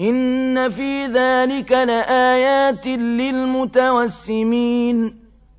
إِنَّ فِي ذَٰلِكَ لَآيَاتٍ لِّلْمُتَوَسِّمِينَ